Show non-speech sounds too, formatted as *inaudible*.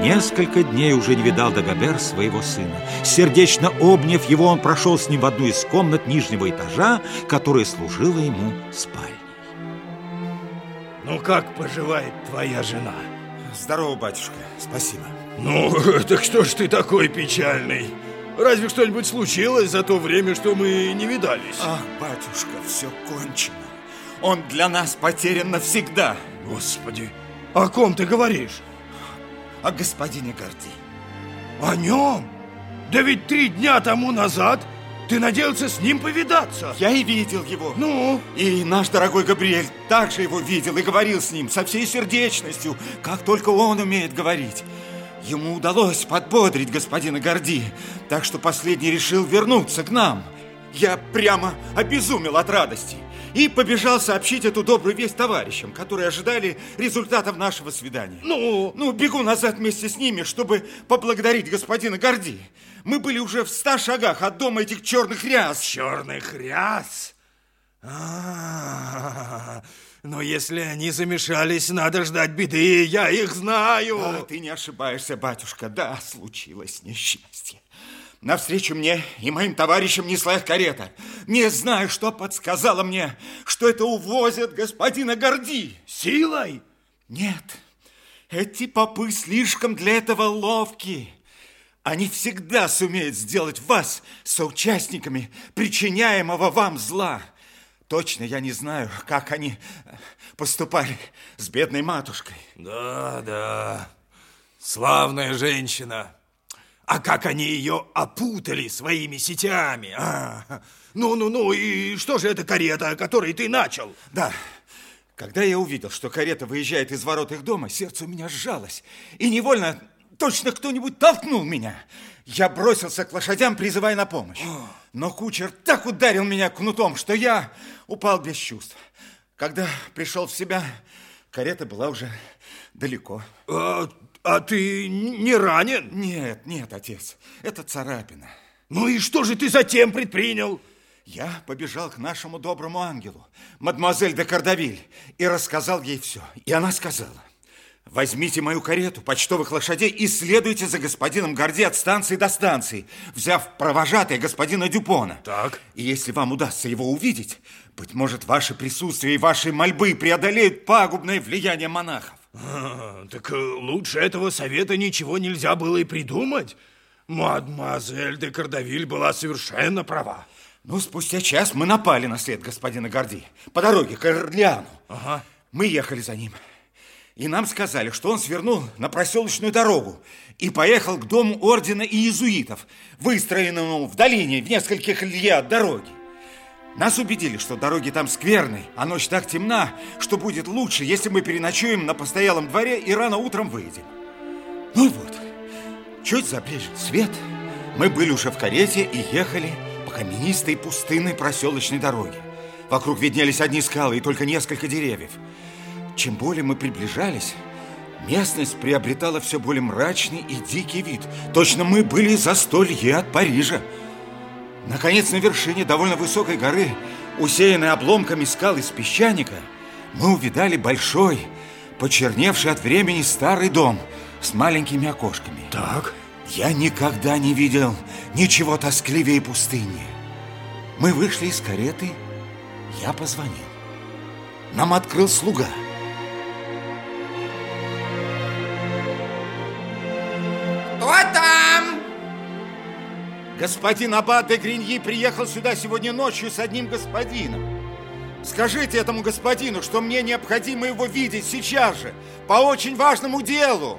Несколько дней уже не видал Дагобер своего сына. Сердечно обняв его, он прошел с ним в одну из комнат нижнего этажа, которая служила ему спальней. Ну, как поживает твоя жена? Здорово, батюшка, спасибо. Ну, *laughs* так что ж ты такой печальный? Разве что-нибудь случилось за то время, что мы не видались? Ах, батюшка, все кончено. Он для нас потерян навсегда. Господи, о ком ты говоришь? О господине Горди. О нем? Да ведь три дня тому назад ты надеялся с ним повидаться. Я и видел его. Ну? И наш дорогой Габриэль также его видел и говорил с ним со всей сердечностью, как только он умеет говорить. Ему удалось подбодрить господина Горди, так что последний решил вернуться к нам. Я прямо обезумел от радости и побежал сообщить эту добрую весть товарищам, которые ожидали результатов нашего свидания. Ну? Ну, бегу назад вместе с ними, чтобы поблагодарить господина Горди. Мы были уже в ста шагах от дома этих черных ряс. Черных ряс? А, -а, -а, но если они замешались, надо ждать беды, я их знаю. А, ты не ошибаешься, батюшка, да, случилось несчастье. Навстречу мне и моим товарищам неслась карета. Не знаю, что подсказало мне, что это увозят господина Горди. Силой? Нет, эти попы слишком для этого ловки. Они всегда сумеют сделать вас соучастниками причиняемого вам зла. Точно я не знаю, как они поступали с бедной матушкой. Да, да, славная женщина. А как они ее опутали своими сетями. А, ну-ну-ну, и что же это карета, о которой ты начал? Да, когда я увидел, что карета выезжает из ворот их дома, сердце у меня сжалось. И невольно точно кто-нибудь толкнул меня. Я бросился к лошадям, призывая на помощь. Но кучер так ударил меня кнутом, что я упал без чувств. Когда пришел в себя, карета была уже далеко. А, а ты не ранен? Нет, нет, отец, это царапина. Ну и что же ты затем предпринял? Я побежал к нашему доброму ангелу, мадемуазель де Кардавиль, и рассказал ей все. И она сказала, возьмите мою карету, почтовых лошадей и следуйте за господином Горди от станции до станции, взяв провожатый господина Дюпона. Так. И если вам удастся его увидеть, быть может, ваше присутствие и ваши мольбы преодолеют пагубное влияние монахов. *laughs* Так э, лучше этого совета ничего нельзя было и придумать. Мадемуазель де Кардавиль была совершенно права. Ну, спустя час мы напали на след господина Горди по дороге к Орлеану. Ага. Мы ехали за ним. И нам сказали, что он свернул на проселочную дорогу и поехал к дому ордена иезуитов, выстроенному в долине в нескольких лье от дороги. Нас убедили, что дороги там скверные, а ночь так темна, что будет лучше, если мы переночуем на постоялом дворе и рано утром выйдем. Ну вот, чуть забрежет свет, мы были уже в карете и ехали по каменистой пустынной проселочной дороге. Вокруг виднелись одни скалы и только несколько деревьев. Чем более мы приближались, местность приобретала все более мрачный и дикий вид. Точно мы были за столье от Парижа. Наконец, на вершине довольно высокой горы, усеянной обломками скал из песчаника, мы увидали большой, почерневший от времени старый дом с маленькими окошками. Так? Я никогда не видел ничего тоскливее пустыни. Мы вышли из кареты, я позвонил. Нам открыл слуга. Господин Аббат де Гриньи приехал сюда сегодня ночью с одним господином. Скажите этому господину, что мне необходимо его видеть сейчас же, по очень важному делу.